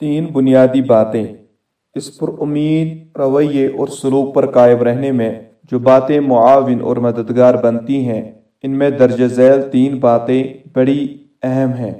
تین بنیادی باتیں۔ اس پر امید، رویے اور سلوک پر قائم رہنے میں جو باتیں معاون اور مددگار بنتی ہیں، ان میں درج ذیل تین باتیں بڑی اہم ہیں۔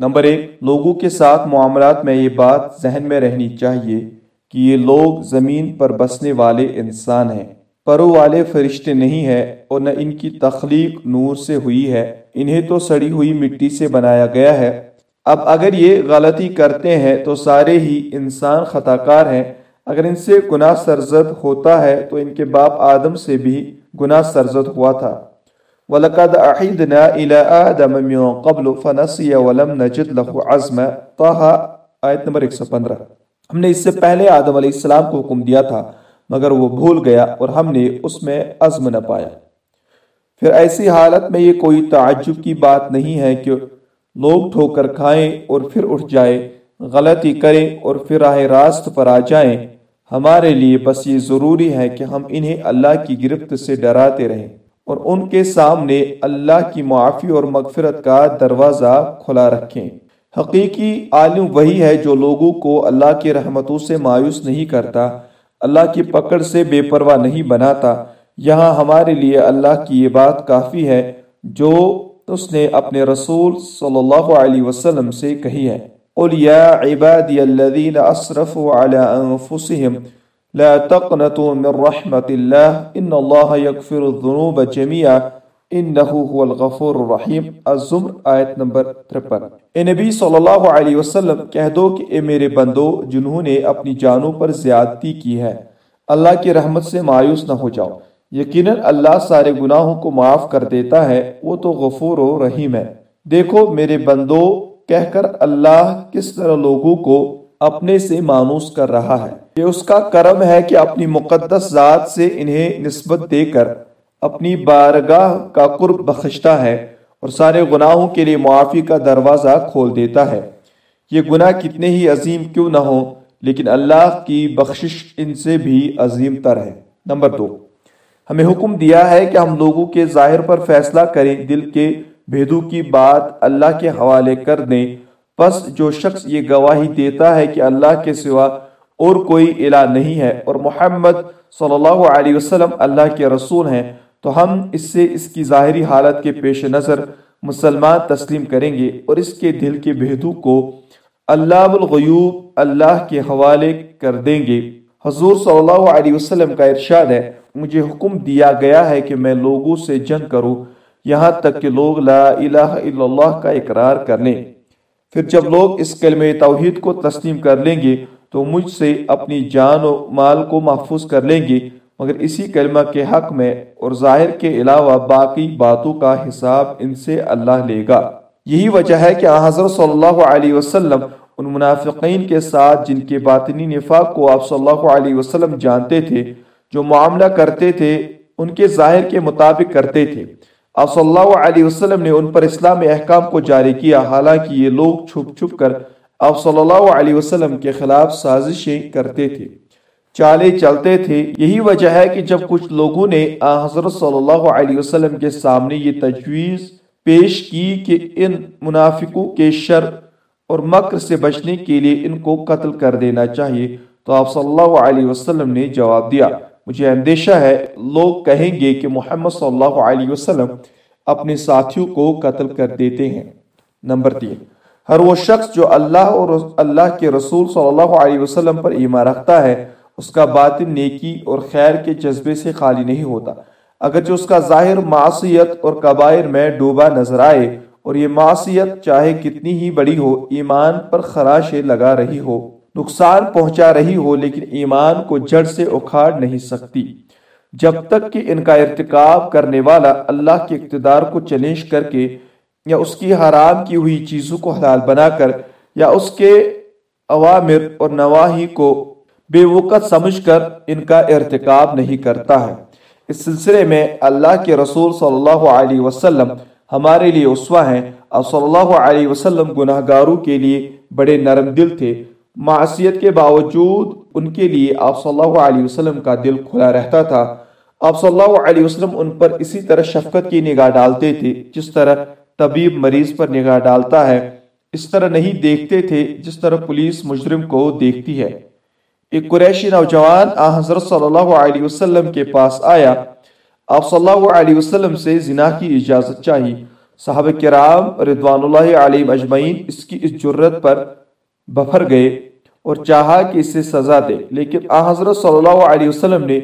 نمبر ایک، لوگوں کے ساتھ معاملات میں یہ بات ذہن میں رہنی چاہیے کہ یہ لوگ زمین پر بسنے والے انسان ہیں۔ پرو والے فرشتے نہیں ہیں اور نہ ان کی تخلیق نور سے ہوئی ہے۔ انہیں تو سڑی ہوئی مٹی سے بنایا گیا ہے۔ اب اگر یہ غلطی کرتے ہیں تو سارے ہی انسان خطا کار ہیں۔ اگر ان سے گناہ سرزد ہوتا ہے تو ان کے باپ آدم سے بھی گناہ سرزد ہوا تھا۔ وَلَقَدْ أَحِدْنَا إِلَىٰ آدَمَ مِنْ قَبْلُ فَنَسِيَ وَلَمْ نَجِدْ لَهُ عَزْمَ طه آیت نمبر 115 ہم نے اس سے پہلے آدم علیہ السلام کو حکم دیا تھا، مگر وہ بھول گیا اور ہم نے اس میں عزم نہ پایا۔ پھر ایسی حالت میں یہ کوئی تعجب کی بات نہیں ہے کہ لوگ ٹھوکر کھائیں اور پھر اٹھ جائیں، غلطی کریں اور پھر راہ راست پر آ جائیں۔ ہمارے لیے بس یہ ضروری ہے کہ ہم انہیں اللہ کی گرفت سے ڈراتے رہیں اور ان کے سامنے اللہ کی معافی اور مغفرت کا دروازہ کھلا رکھیں۔ حقیقی عالم وہی ہے جو لوگوں کو اللہ کی رحمتوں سے مایوس نہیں کرتا، اللہ کی پکڑ سے بے پرواہ نہیں بناتا۔ یہاں ہمارے لیے اللہ کی یہ بات کافی ہے جو تو اس نے اپنے رسول صلی اللہ علیہ وسلم سے کہی ہے، قل یا عبادی الذین اسرفوا علی انفسهم لا تقنطوا من رحمت اللہ، ان اللہ یغفر الذنوب جميعا انہو هو الغفور الرحیم۔ الزمر آیت نمبر 53 اے نبی صلی اللہ علیہ وسلم، کہہ دو کہ اے میرے بندو، جنہوں نے اپنی جانوں پر زیادتی کی ہے، اللہ کی رحمت سے مایوس نہ ہو جاؤ۔ یقیناً اللہ سارے گناہوں کو معاف کر دیتا ہے، وہ تو غفور و رحیم ہے۔ دیکھو میرے بندو، کہہ کر اللہ کس طرح لوگوں کو اپنے سے مانوس کر رہا ہے۔ یہ اس کا کرم ہے کہ اپنی مقدس ذات سے انہیں نسبت دے کر اپنی بارگاہ کا قرب بخشتا ہے اور سارے گناہوں کے لیے معافی کا دروازہ کھول دیتا ہے۔ یہ گناہ کتنے ہی عظیم کیوں نہ ہوں، لیکن اللہ کی بخشش ان سے بھی عظیم تر ہے۔ نمبر دو۔ ہمیں حکم دیا ہے کہ ہم لوگوں کے ظاہر پر فیصلہ کریں، دل کے بھیدو کی بات اللہ کے حوالے کر دیں۔ پس جو شخص یہ گواہی دیتا ہے کہ اللہ کے سوا اور کوئی الہ نہیں ہے اور محمد صلی اللہ علیہ وسلم اللہ کے رسول ہیں، تو ہم اس سے اس کی ظاہری حالت کے پیش نظر مسلمان تسلیم کریں گے اور اس کے دل کے بہدو کو اللہ الغیوب اللہ کے حوالے کر دیں گے۔ حضور صلی اللہ علیہ وسلم کا ارشاد ہے، مجھے حکم دیا گیا ہے کہ میں لوگوں سے جنگ کروں، یہاں تک کہ لوگ لا الہ الا اللہ کا اقرار کر لیں پھر جب لوگ اس کلمہ توحید کو تسلیم کر لیں گے، تو مجھ سے اپنی جان و مال کو محفوظ کر لیں گے۔ مگر اسی کلمہ کے حق میں اور ظاہر کے علاوہ باقی باتوں کا حساب ان سے اللہ لے گا۔ یہی وجہ ہے کہ حضرت صلی اللہ علیہ وسلم ان منافقین کے ساتھ جن کے باطنی نفاق کو آپ صلی اللہ علیہ وسلم جانتے تھے، جو معاملہ کرتے تھے، ان کے ظاہر کے مطابق کرتے تھے۔ آپ صلی اللہ علیہ وسلم نے ان پر اسلام احکام کو جاری کیا، حالانکہ یہ لوگ چھپ چھپ کر آپ صلی اللہ علیہ وسلم کے خلاف سازشیں کرتے تھے۔ چالے چلتے تھے۔ یہی وجہ ہے کہ جب کچھ لوگوں نے حضرت صلی اللہ علیہ وسلم کے سامنے یہ تجویز پیش کی کہ ان منافقوں کے شر اور مکر سے بچنے کے لیے ان کو قتل کر دینا چاہیے۔ تو آپ صلی اللہ علیہ وسلم نے جواب دیا۔ مجھے اندیشہ ہے، لوگ کہیں گے کہ محمد صلی اللہ علیہ وسلم اپنے ساتھیوں کو قتل کر دیتے ہیں۔ نمبر تین، ہر وہ شخص جو اللہ اور اللہ کے رسول صلی اللہ علیہ وسلم پر ایمان رکھتا ہے، اس کا باطن نیکی اور خیر کے جذبے سے خالی نہیں ہوتا۔ اگرچہ اس کا ظاہر معصیت اور قبائر میں ڈوبا نظر آئے اور یہ معصیت چاہے کتنی ہی بڑی ہو، ایمان پر خراشے لگا رہی ہو، نقصان پہنچا رہی ہو، لیکن ایمان کو جڑ سے اکھاڑ نہیں سکتی۔ جب تک کہ ان کا ارتکاب کرنے والا اللہ کے اقتدار کو چیلنج کر کے یا اس کی حرام کی ہوئی چیزوں کو حلال بنا کر یا اس کے عوامر اور نواحی کو بے وقت سمجھ کر ان کا ارتکاب نہیں کرتا ہے۔ اس سلسلے میں اللہ کے رسول صلی اللہ علیہ وسلم ہمارے لیے اسوا ہیں۔ اور صلی اللہ علیہ وسلم گناہ گاروں کے لیے بڑے نرم دل تھے۔ معصیت کے باوجود ان کے لیے آپ صلی اللہ علیہ وسلم کا دل کھلا رہتا تھا۔ آپ صلی اللہ علیہ وسلم ان پر اسی طرح شفقت کی نگاہ ڈالتے تھے، جس طرح طبیب مریض پر نگاہ ڈالتا ہے۔ اس طرح نہیں دیکھتے تھے جس طرح پولیس مجرم کو دیکھتی ہے۔ ایک قریشی نوجوان آ حضرت صلی اللہ علیہ وسلم کے پاس آیا۔ آپ صلی اللہ علیہ وسلم سے زنا کی اجازت چاہی۔ صحابہ کرام رضوان اللہ علیہ اجمعین اس کی اس جرت پر بفر گئے اور چاہا کہ اسے سزا دے۔ لیکن آ حضرت صلی اللہ علیہ وسلم نے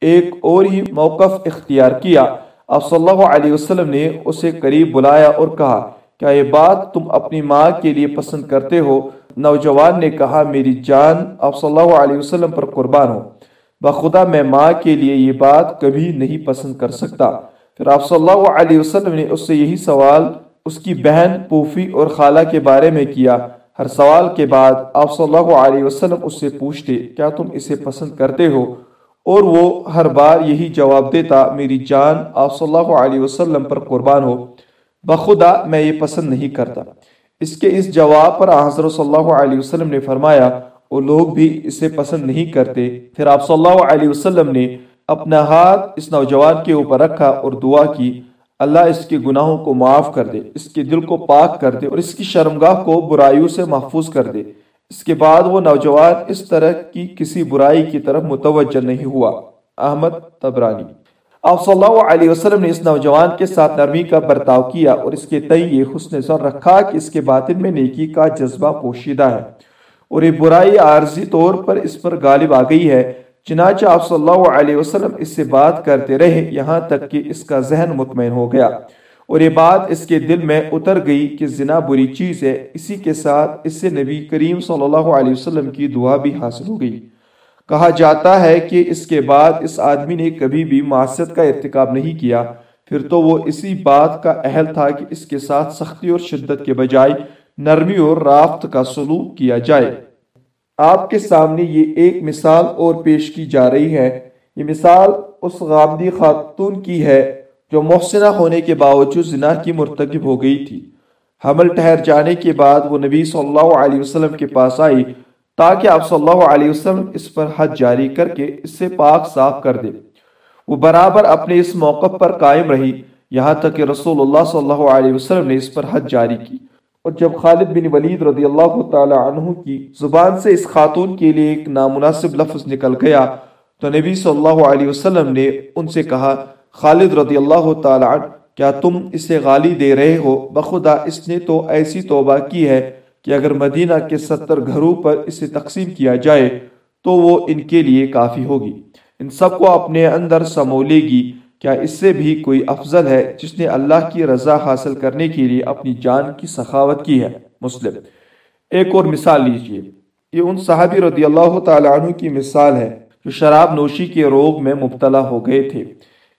ایک اور ہی موقف اختیار کیا۔ آپ صلی اللہ علیہ وسلم نے اسے قریب بلایا اور کہا، کیا یہ بات تم اپنی ماں کے لیے پسند کرتے ہو؟ نوجوان نے کہا، میری جان آپ صلی اللہ علیہ وسلم پر قربان ہو۔ بخدا میں ماں کے لیے یہ بات کبھی نہیں پسند کر سکتا۔ پھر آپ صلی اللہ علیہ وسلم نے اس سے یہی سوال اس کی بہن پوفی اور خالہ کے بارے میں کیا۔ ہر سوال کے بعد آپ صلی اللہ علیہ وسلم اس سے پوچھتے، کیا تم اسے پسند کرتے ہو؟ اور وہ ہر بار یہی جواب دیتا، میری جان آپ صلی اللہ علیہ وسلم پر قربان ہو۔ بخدا میں یہ پسند نہیں کرتا۔ اس کے اس جواب پر حضرت صلی اللہ علیہ وسلم نے فرمایا وہ لوگ بھی اسے پسند نہیں کرتے۔ پھر آپ صلی اللہ علیہ وسلم نے اپنا ہاتھ اس نوجوان کے اوپر رکھا اور دعا کی، اللہ اس کے گناہوں کو معاف کر دے، اس کے دل کو پاک کر دے اور اس کی شرمگاہ کو برائیوں سے محفوظ کر دے۔ اس کے بعد وہ نوجوان اس طرح کی کسی برائی کی طرف متوجہ نہیں ہوا۔ احمد تبرانی آپ صلی اللہ علیہ وسلم نے اس نوجوان کے ساتھ نرمی کا برتاؤ کیا اور اس کے تئی یہ حسن ظن رکھا کہ اس کے باطن میں نیکی کا جذبہ پوشیدہ ہے۔ اور یہ برائی عارضی طور پر اس پر غالب آ گئی ہے۔ چنانچہ آپ صلی اللہ علیہ وسلم اس سے بات کرتے رہے، یہاں تک کہ اس کا ذہن مطمئن ہو گیا۔ اور یہ بات اس کے دل میں اتر گئی کہ زنا بری چیز ہے۔ اسی کے ساتھ اس سے نبی کریم صلی اللہ علیہ وسلم کی دعا بھی حاصل ہو گئی۔ کہا جاتا ہے کہ اس کے بعد اس آدمی نے کبھی بھی معصیت کا ارتکاب نہیں کیا۔ پھر تو وہ اسی بات کا اہل تھا کہ اس کے ساتھ سختی اور شدت کے بجائے نرمی اور رافت کا سلوک کیا جائے۔ آپ کے سامنے یہ ایک مثال اور پیش کی جا رہی ہے۔ یہ مثال اس غامدی خاتون کی ہے جو محسنہ ہونے کے باوجود زنا کی مرتکب ہو گئی تھی۔ حمل ٹھہر جانے کے بعد وہ نبی صلی اللہ علیہ وسلم کے پاس آئی تاکہ آپ صلی اللہ علیہ وسلم اس پر حد جاری کر کے اس سے پاک صاف کر دے۔ وہ برابر اپنے اس موقع پر قائم رہی۔ یہاں تک کہ رسول اللہ صلی اللہ علیہ وسلم نے اس پر حد جاری کی۔ اور جب خالد بن ولید رضی اللہ تعالی عنہ کی زبان سے اس خاتون کے لیے ایک نامناسب لفظ نکل گیا تو نبی صلی اللہ علیہ وسلم نے ان سے کہا، خالد رضی اللہ تعالی عنہ، کیا تم اسے غالی دے رہے ہو؟ بخدا، اس نے تو ایسی توبہ کی ہے کہ اگر مدینہ کے ستر گھروں پر اسے تقسیم کیا جائے تو وہ ان کے لیے کافی ہوگی۔ ان سب کو اپنے اندر سمولے گی۔ کیا اس سے بھی کوئی افضل ہے جس نے اللہ کی رضا حاصل کرنے کے لیے اپنی جان کی سخاوت کی ہے؟ مسلم۔ ایک اور مثال لیجیے۔ یہ ان صحابی رضی اللہ تعالی عنہ کی مثال ہے جو شراب نوشی کے روگ میں مبتلا ہو گئے تھے۔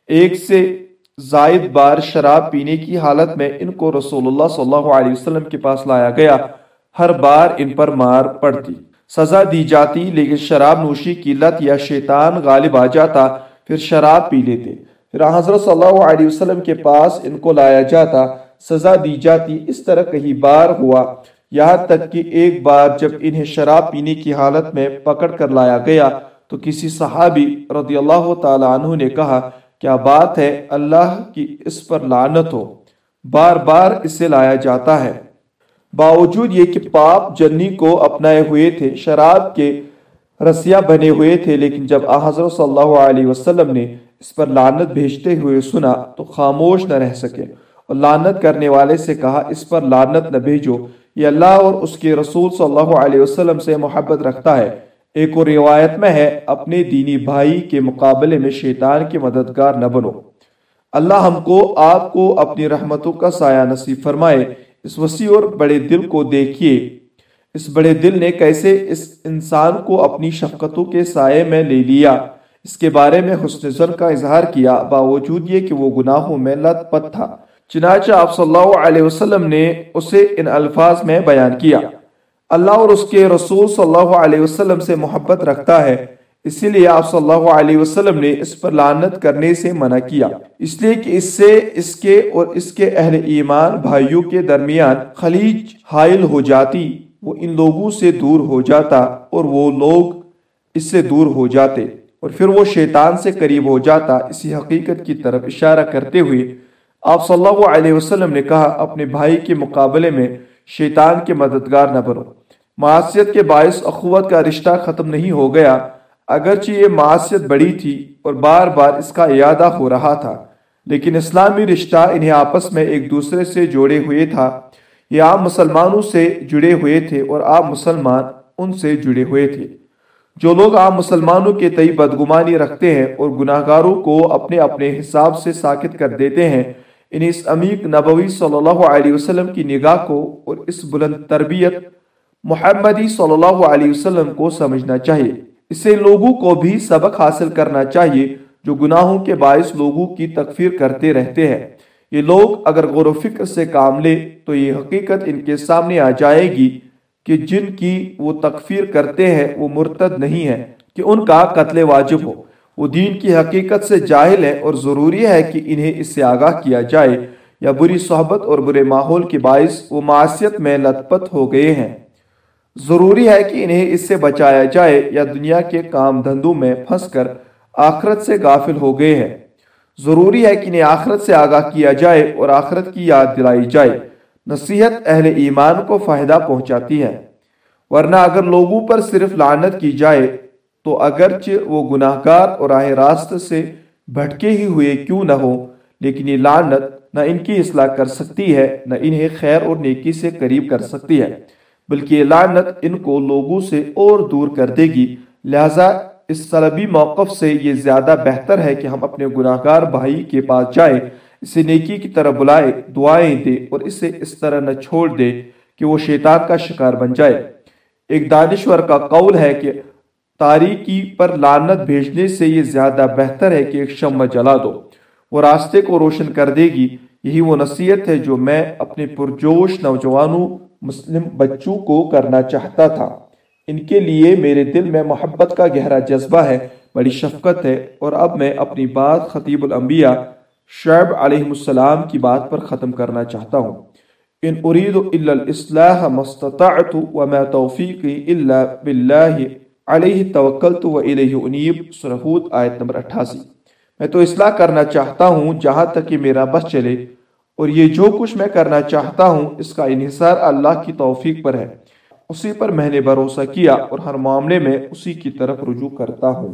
ایک سے زائد بار شراب پینے کی حالت میں ان کو رسول اللہ صلی اللہ علیہ وسلم کے پاس لایا گیا۔ ہر بار ان پر مار پڑتی۔ سزا دی جاتی لیکن شراب نوشی کی لت یا شیطان غالب آ جاتا، پھر شراب پی لیتے۔ پھر حضرت صلی اللہ علیہ وسلم کے پاس ان کو لایا جاتا، سزا دی جاتی، اس طرح کئی بار ہوا۔ یہاں تک کہ ایک بار جب انہیں شراب پینے کی حالت میں پکڑ کر لایا گیا، تو کسی صحابی رضی اللہ تعالی عنہ نے کہا، کیا بات ہے؟ اللہ کی اس پر لعنت ہو۔ بار بار اسے لایا جاتا ہے۔ باوجود یہ کہ پاپ جنی کو اپنائے ہوئے تھے، شراب کے رسیاں بنے ہوئے تھے، لیکن جب حضرت صلی اللہ علیہ وسلم نے اس پر لانت بھیجتے ہوئے سنا تو خاموش نہ رہ سکے اور لانت کرنے والے سے کہا، اس پر لانت نہ بھیجو، یہ اللہ اور اس کے رسول صلی اللہ علیہ وسلم سے محبت رکھتا ہے۔ ایک اور روایت میں ہے، اپنے دینی بھائی کے مقابلے میں شیطان کے مددگار نہ بنو۔ اللہ ہم کو، آپ کو اپنی رحمتوں کا سایہ نصیب فرمائے۔ اس وسیع اور بڑے دل کو دیکھیے۔ اس بڑے دل نے کیسے اس انسان کو اپنی شفقتوں کے سائے میں لے لیا؟ اس کے بارے میں حسن زن کا اظہار کیا، باوجود یہ کہ وہ گناہوں میں لت پت تھا۔ چنانچہ آپ صلی اللہ علیہ وسلم نے اسے ان الفاظ میں بیان کیا۔ اللہ اور اس کے رسول صلی اللہ علیہ وسلم سے محبت رکھتا ہے، اسی لیے آپ صلی اللہ علیہ وسلم نے اس پر لانت کرنے سے منع کیا۔ اس لیے کہ اس سے اس کے اور اس کے اہل ایمان بھائیوں کے درمیان خلیج حائل ہو جاتی، وہ ان لوگوں سے دور ہو جاتا اور وہ لوگ اس سے دور ہو جاتے۔ اور پھر وہ شیطان سے قریب ہو جاتا، اسی حقیقت کی طرف اشارہ کرتے ہوئے آپ صلی اللہ علیہ وسلم نے کہا، اپنے بھائی کے مقابلے میں شیطان کے مددگار نہ بنو۔ معاشیت کے باعث اخوت کا رشتہ ختم نہیں ہو گیا، اگرچہ یہ معاشیت بڑی تھی اور بار بار اس کا اعادہ ہو رہا تھا، لیکن اسلامی رشتہ انہیں آپس میں ایک دوسرے سے جوڑے ہوئے تھا۔ یہ عام مسلمانوں سے جڑے ہوئے تھے اور عام مسلمان ان سے جڑے ہوئے تھے۔ جو لوگ عام مسلمانوں کے تئی بدگمانی رکھتے ہیں اور گناہ گاروں کو اپنے اپنے حساب سے ساکت کر دیتے ہیں، انہیں اس عمیق نبوی صلی اللہ علیہ وسلم کی نگاہ کو اور اس بلند تربیت محمدی صلی اللہ علیہ وسلم کو سمجھنا چاہیے۔ اسے لوگوں کو بھی سبق حاصل کرنا چاہیے جو گناہوں کے باعث لوگوں کی تکفیر کرتے رہتے ہیں۔ یہ لوگ اگر غور و فکر سے کام لے تو یہ حقیقت ان کے سامنے آ جائے گی۔ کہ جن کی وہ تکفیر کرتے ہیں وہ مرتد نہیں ہے کہ ان کا قتل واجب ہو۔ وہ دین کی حقیقت سے جاہل ہے اور ضروری ہے کہ انہیں اس سے آگاہ کیا جائے۔ یا بری صحبت اور برے ماحول کے باعث وہ معاشیت میں لت پت ہو گئے ہیں۔ ضروری ہے کہ انہیں اس سے بچایا جائے یا دنیا کے کام دھندوں میں پھنس کر آخرت سے غافل ہو گئے ہیں۔ ضروری ہے کہ انہیں آخرت سے آگاہ کیا جائے اور آخرت کی یاد دلائی جائے۔ نصیحت اہل ایمان کو فائدہ پہنچاتی ہے۔ ورنہ اگر لوگوں پر صرف لعنت کی جائے، تو اگرچہ وہ گناہ گار اور راہ راست سے بھٹکے ہی ہوئے کیوں نہ ہو لیکن یہ لعنت نہ ان کی اصلاح کر سکتی ہے، نہ انہیں خیر اور نیکی سے قریب کر سکتی ہے، بلکہ یہ لعنت ان کو لوگوں سے اور دور کر دے گی۔ لہٰذا اس سلبی موقف سے یہ زیادہ بہتر ہے کہ ہم اپنے گناہ گار بھائی کے پاس جائیں۔ اسے نیکی کی طرح بلائے، دعائیں دے اور اسے اس طرح نہ چھوڑ دے کہ وہ شیطان کا شکار بن جائے۔ ایک دانشور کا قول ہے کہ تاریکی پر لانت بھیجنے سے یہ زیادہ بہتر ہے کہ ایک شمع جلا دو۔ وہ راستے کو روشن کر دے گی۔ یہی وہ نصیحت ہے جو میں اپنے پرجوش نوجوانوں، مسلم بچوں کو کرنا چاہتا تھا۔ ان کے لیے میرے دل میں محبت کا گہرا جذبہ ہے، بڑی شفقت ہے اور اب میں اپنی بات خطیب الانبیاء شعب علیہ السلام کی بات پر ختم کرنا چاہتا ہوں۔ ان اريد الا الاصلاح ما استطعت وما توفيقي الا بالله عليه توکلت واليه انيب سورہ ہود ایت نمبر 88 میں تو اصلاح کرنا چاہتا ہوں جہاں تک کہ میرا بس چلے، اور یہ جو کچھ میں کرنا چاہتا ہوں، اس کا انحصار اللہ کی توفیق پر ہے۔ اسی پر میں نے بھروسہ کیا اور ہر معاملے میں اسی کی طرف رجوع کرتا ہوں۔